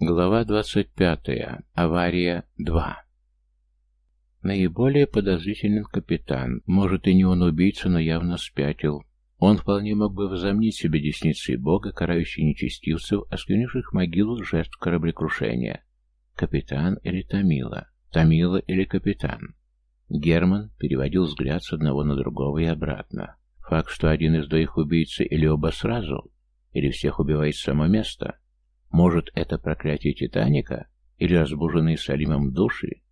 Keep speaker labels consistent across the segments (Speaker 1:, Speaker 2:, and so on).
Speaker 1: Глава 25. Авария 2. Наиболее подозрителен капитан. Может, и не он убийца, но явно спятил. Он вполне мог бы возомнить себе десницей Бога, карающий нечестивцев, осквернивших могилу жертв кораблекрушения. Капитан или Томила? Томила или капитан? Герман переводил взгляд с одного на другого и обратно. Факт, что один из двоих убийца или оба сразу, или всех убивает само место. Может, это проклятие Титаника? Или разбуженные Салимом души?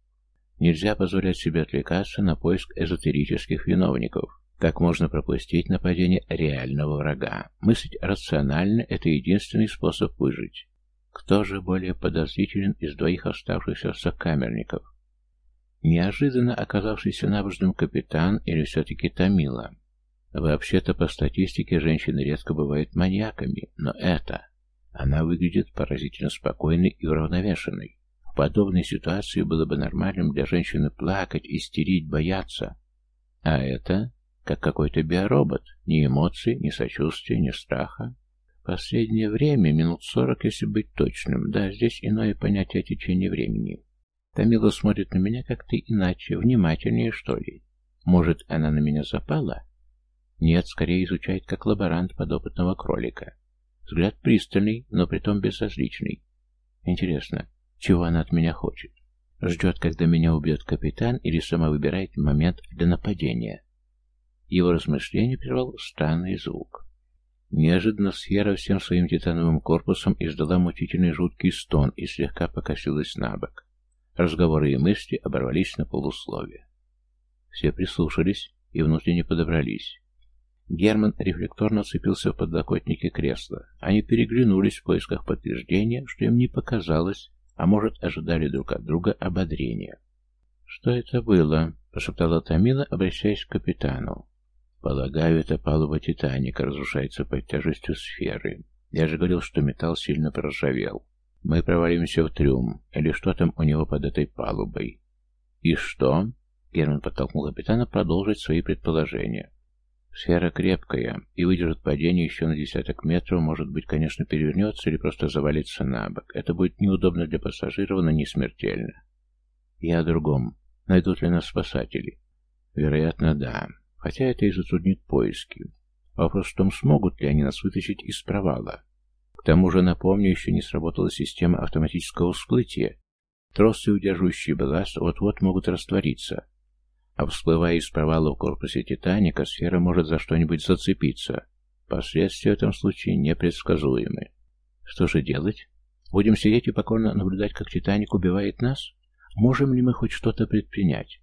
Speaker 1: Нельзя позволять себе отвлекаться на поиск эзотерических виновников. Так можно пропустить нападение реального врага. Мыслить рационально – это единственный способ выжить. Кто же более подозрителен из двоих оставшихся сокамерников? Неожиданно оказавшийся набожным капитан или все-таки Томила? Вообще-то, по статистике, женщины редко бывают маньяками, но это... Она выглядит поразительно спокойной и уравновешенной. В подобной ситуации было бы нормальным для женщины плакать, истерить, бояться. А это как какой-то биоробот. Ни эмоций, ни сочувствия, ни страха. Последнее время, минут сорок, если быть точным. Да, здесь иное понятие течения времени. Тамила смотрит на меня как-то иначе, внимательнее, что ли. Может, она на меня запала? Нет, скорее изучает как лаборант подопытного кролика. Взгляд пристальный, но притом безразличный. Интересно, чего она от меня хочет? Ждет, когда меня убьет капитан, или сама выбирает момент для нападения? Его размышление прервал странный звук. Неожиданно сфера всем своим титановым корпусом издала мучительный жуткий стон и слегка покосилась на бок. Разговоры и мысли оборвались на полусловие. Все прислушались и внутренне подобрались. Герман рефлекторно цепился в подлокотники кресла. Они переглянулись в поисках подтверждения, что им не показалось, а может, ожидали друг от друга ободрения. «Что это было?» — прошептала Тамила, обращаясь к капитану. Полагаю, это палуба Титаника разрушается под тяжестью сферы. Я же говорил, что металл сильно проржавел. Мы провалимся в трюм. Или что там у него под этой палубой? И что? Герман подтолкнул капитана продолжить свои предположения. Сфера крепкая и выдержит падение еще на десяток метров, может быть, конечно, перевернется или просто завалится на бок. Это будет неудобно для пассажиров, но не смертельно. Я о другом. Найдут ли нас спасатели? Вероятно, да. Хотя это и затруднит поиски. Вопрос в том, смогут ли они нас вытащить из провала. К тому же, напомню, еще не сработала система автоматического всплытия. Тросы, удерживающие балласт, вот-вот могут раствориться. А всплывая из провала в корпусе Титаника, сфера может за что-нибудь зацепиться. Последствия в этом случае непредсказуемы. Что же делать? Будем сидеть и покорно наблюдать, как Титаник убивает нас? Можем ли мы хоть что-то предпринять?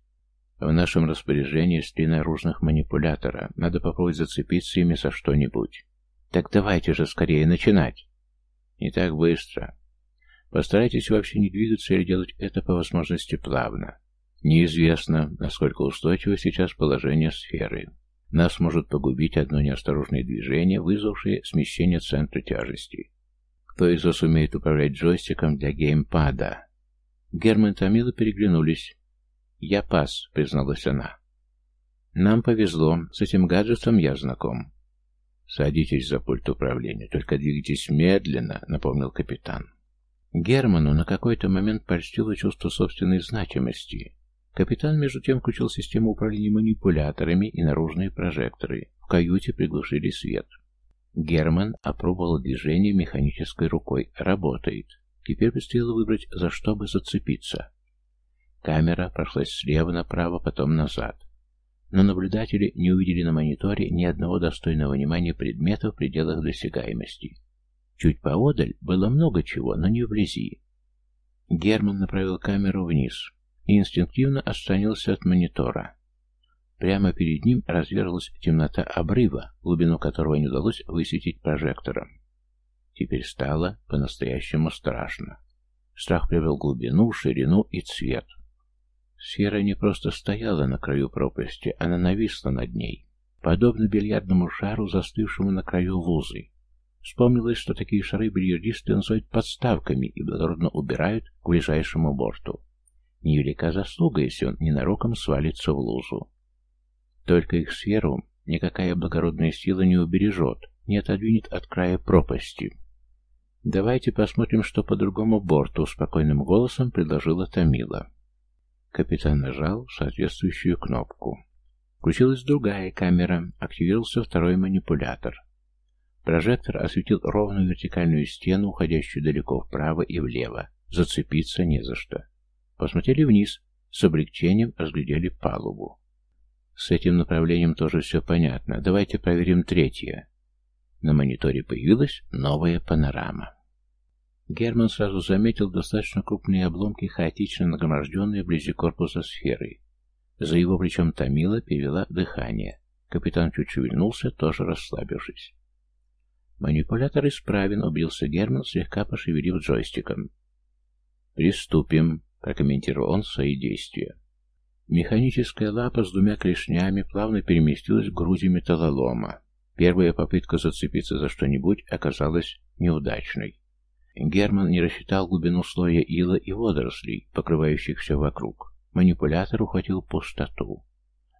Speaker 1: В нашем распоряжении три наружных манипулятора. Надо попробовать зацепиться ими за что-нибудь. Так давайте же скорее начинать. Не так быстро. Постарайтесь вообще не двигаться или делать это по возможности плавно. Неизвестно, насколько устойчиво сейчас положение сферы. Нас может погубить одно неосторожное движение, вызвавшее смещение центра тяжести. Кто из вас умеет управлять джойстиком для геймпада? Герман и Томила переглянулись. «Я пас», — призналась она. «Нам повезло. С этим гаджетом я знаком». «Садитесь за пульт управления, только двигайтесь медленно», — напомнил капитан. Герману на какой-то момент польстило чувство собственной значимости. Капитан, между тем, включил систему управления манипуляторами и наружные прожекторы. В каюте приглушили свет. Герман опробовал движение механической рукой. Работает. Теперь предстояло выбрать, за что бы зацепиться. Камера прошлась слева направо, потом назад. Но наблюдатели не увидели на мониторе ни одного достойного внимания предмета в пределах досягаемости. Чуть поодаль было много чего, но не вблизи. Герман направил камеру вниз и инстинктивно отстранился от монитора. Прямо перед ним разверзлась темнота обрыва, глубину которого не удалось высветить прожектором. Теперь стало по-настоящему страшно. Страх привел глубину, ширину и цвет. Сфера не просто стояла на краю пропасти, она нависла над ней, подобно бильярдному шару, застывшему на краю лузы. Вспомнилось, что такие шары бильярдисты называют подставками и благородно убирают к ближайшему борту. Невелика заслуга, если он ненароком свалится в лузу. Только их сферу никакая благородная сила не убережет, не отодвинет от края пропасти. «Давайте посмотрим, что по другому борту», — спокойным голосом предложила Томила. Капитан нажал соответствующую кнопку. Включилась другая камера, активировался второй манипулятор. Прожектор осветил ровную вертикальную стену, уходящую далеко вправо и влево. Зацепиться не за что. Посмотрели вниз, с облегчением разглядели палубу. С этим направлением тоже все понятно. Давайте проверим третье. На мониторе появилась новая панорама. Герман сразу заметил достаточно крупные обломки, хаотично нагроможденные вблизи корпуса сферы. За его плечом томило, перевела дыхание. Капитан чуть шевельнулся, тоже расслабившись. Манипулятор исправен, убился Герман, слегка пошевелив джойстиком. «Приступим», — прокомментировал он свои действия. Механическая лапа с двумя клешнями плавно переместилась к груди металлолома. Первая попытка зацепиться за что-нибудь оказалась неудачной. Герман не рассчитал глубину слоя ила и водорослей, покрывающих все вокруг. Манипулятор ухватил пустоту.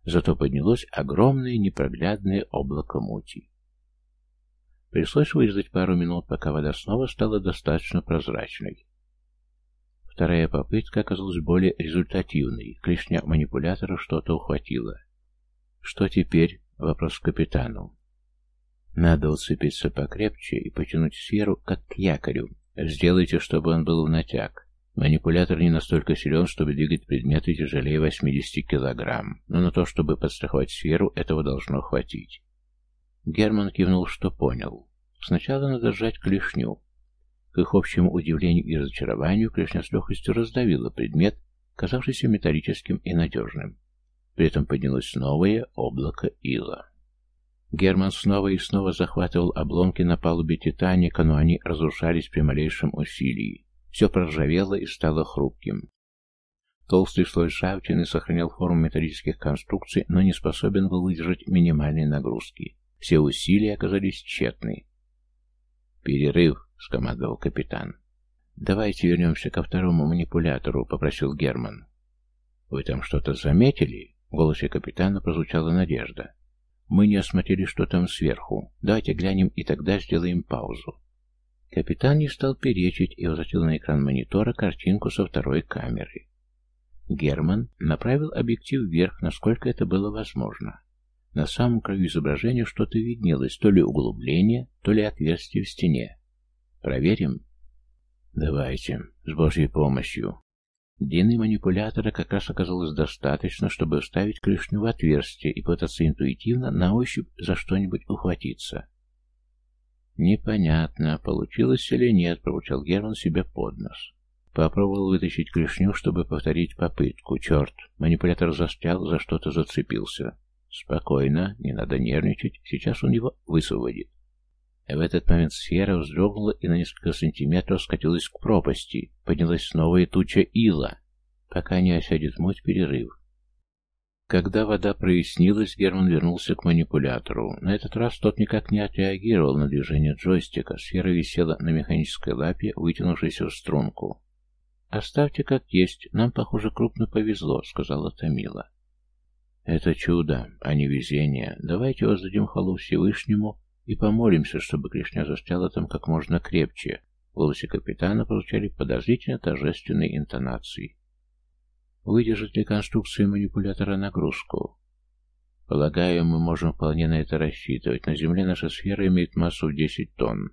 Speaker 1: Зато поднялось огромное непроглядное облако мути. Пришлось выждать пару минут, пока вода снова стала достаточно прозрачной. Вторая попытка оказалась более результативной. Клешня манипулятора что-то ухватила. «Что теперь?» — вопрос к капитану. «Надо уцепиться покрепче и потянуть сферу, как к якорю. Сделайте, чтобы он был в натяг. Манипулятор не настолько силен, чтобы двигать предметы тяжелее 80 килограмм, но на то, чтобы подстраховать сферу, этого должно хватить». Герман кивнул, что понял. Сначала надо сжать клешню, к их общему удивлению и разочарованию клешня с легкостью раздавила предмет, казавшийся металлическим и надежным. При этом поднялось новое облако ила. Герман снова и снова захватывал обломки на палубе «Титаника», но они разрушались при малейшем усилии. Все проржавело и стало хрупким. Толстый слой ржавчины сохранял форму металлических конструкций, но не способен был выдержать минимальные нагрузки. Все усилия оказались тщетны. «Перерыв!» — скомандовал капитан. «Давайте вернемся ко второму манипулятору», — попросил Герман. «Вы там что-то заметили?» — в голосе капитана прозвучала надежда. «Мы не осмотрели, что там сверху. Давайте глянем и тогда сделаем паузу». Капитан не стал перечить и возвратил на экран монитора картинку со второй камеры. Герман направил объектив вверх, насколько это было возможно. На самом краю изображения что-то виднелось, то ли углубление, то ли отверстие в стене. Проверим? Давайте, с Божьей помощью. Длины манипулятора как раз оказалось достаточно, чтобы вставить клешню в отверстие и пытаться интуитивно на ощупь за что-нибудь ухватиться. «Непонятно, получилось или нет», — пробурчал Герман себе под нос. Попробовал вытащить клешню, чтобы повторить попытку. Черт, манипулятор застрял, за что-то зацепился. Спокойно, не надо нервничать, сейчас он его высвободит. В этот момент сфера вздрогнула и на несколько сантиметров скатилась к пропасти. Поднялась новая туча ила. Пока не осядет муть, перерыв. Когда вода прояснилась, Герман вернулся к манипулятору. На этот раз тот никак не отреагировал на движение джойстика. Сфера висела на механической лапе, вытянувшейся в струнку. «Оставьте как есть. Нам, похоже, крупно повезло», — сказала Томила. «Это чудо, а не везение. Давайте воздадим хвалу Всевышнему и помолимся, чтобы Кришня застряла там как можно крепче. В голосе капитана получали подозрительно торжественные интонации. Выдержит ли конструкция манипулятора нагрузку? Полагаю, мы можем вполне на это рассчитывать. На Земле наша сфера имеет массу в 10 тонн.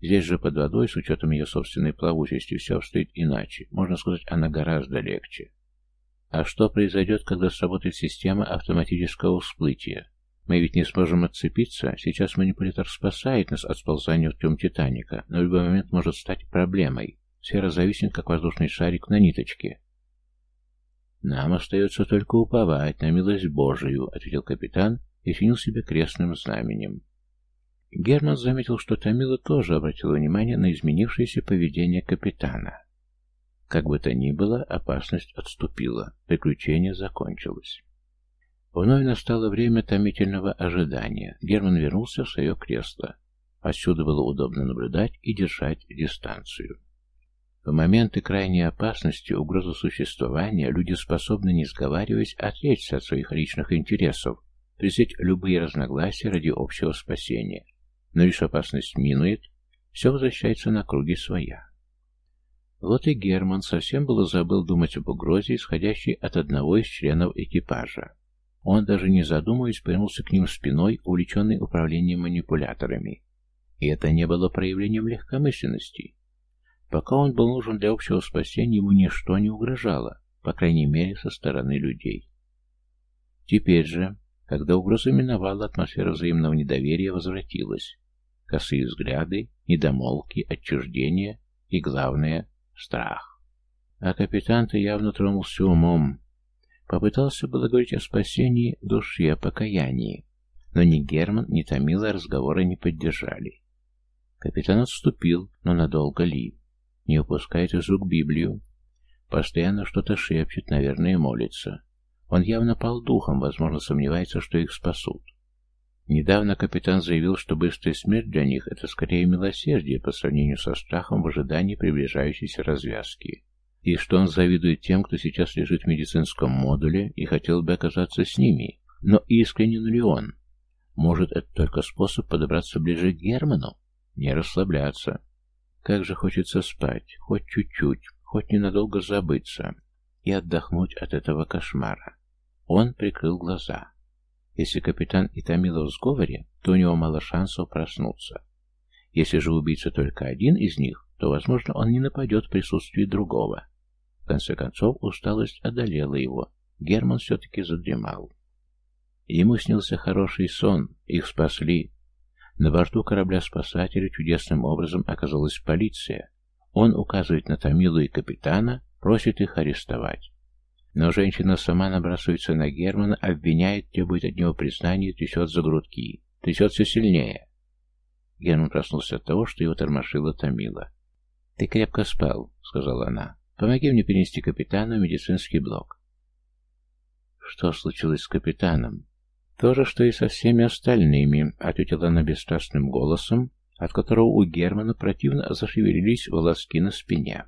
Speaker 1: Здесь же под водой, с учетом ее собственной плавучести, все обстоит иначе. Можно сказать, она гораздо легче. А что произойдет, когда сработает система автоматического всплытия? Мы ведь не сможем отцепиться. Сейчас манипулятор спасает нас от сползания в трюм Титаника, но в любой момент может стать проблемой. Сфера зависнет, как воздушный шарик на ниточке. «Нам остается только уповать на милость Божию», — ответил капитан и синил себе крестным знаменем. Герман заметил, что Томила тоже обратила внимание на изменившееся поведение капитана. Как бы то ни было, опасность отступила, приключение закончилось. Вновь настало время томительного ожидания. Герман вернулся в свое кресло. Отсюда было удобно наблюдать и держать дистанцию. В моменты крайней опасности, угрозы существования, люди способны, не сговариваясь, отречься от своих личных интересов, презреть любые разногласия ради общего спасения. Но лишь опасность минует, все возвращается на круги своя. Вот и Герман совсем было забыл думать об угрозе, исходящей от одного из членов экипажа. Он, даже не задумываясь, повернулся к ним спиной, увлеченный управлением манипуляторами. И это не было проявлением легкомысленности. Пока он был нужен для общего спасения, ему ничто не угрожало, по крайней мере, со стороны людей. Теперь же, когда угроза миновала, атмосфера взаимного недоверия возвратилась. Косые взгляды, недомолки, отчуждение и, главное, страх. А капитан-то явно тронулся умом. Попытался было говорить о спасении души, о покаянии. Но ни Герман, ни Томила разговора не поддержали. Капитан отступил, но надолго ли. Не упускает из рук Библию. Постоянно что-то шепчет, наверное, молится. Он явно пал духом, возможно, сомневается, что их спасут. Недавно капитан заявил, что быстрая смерть для них – это скорее милосердие по сравнению со страхом в ожидании приближающейся развязки. И что он завидует тем, кто сейчас лежит в медицинском модуле и хотел бы оказаться с ними. Но искренен ли он? Может, это только способ подобраться ближе к Герману? Не расслабляться. Как же хочется спать, хоть чуть-чуть, хоть ненадолго забыться и отдохнуть от этого кошмара. Он прикрыл глаза. Если капитан и Томила в сговоре, то у него мало шансов проснуться. Если же убийца только один из них, то, возможно, он не нападет в присутствии другого. Конце концов, усталость одолела его. Герман все-таки задремал. Ему снился хороший сон, их спасли. На борту корабля-спасателя чудесным образом оказалась полиция. Он указывает на Томилу и капитана, просит их арестовать. Но женщина сама набрасывается на Германа, обвиняет, требует от него признания, трясет за грудки. Трясет все сильнее. Герман проснулся от того, что его тормошила Томила. «Ты крепко спал», — сказала она. «Помоги мне перенести капитана в медицинский блок». «Что случилось с капитаном?» «То же, что и со всеми остальными», — ответила она бесстрастным голосом, от которого у Германа противно зашевелились волоски на спине.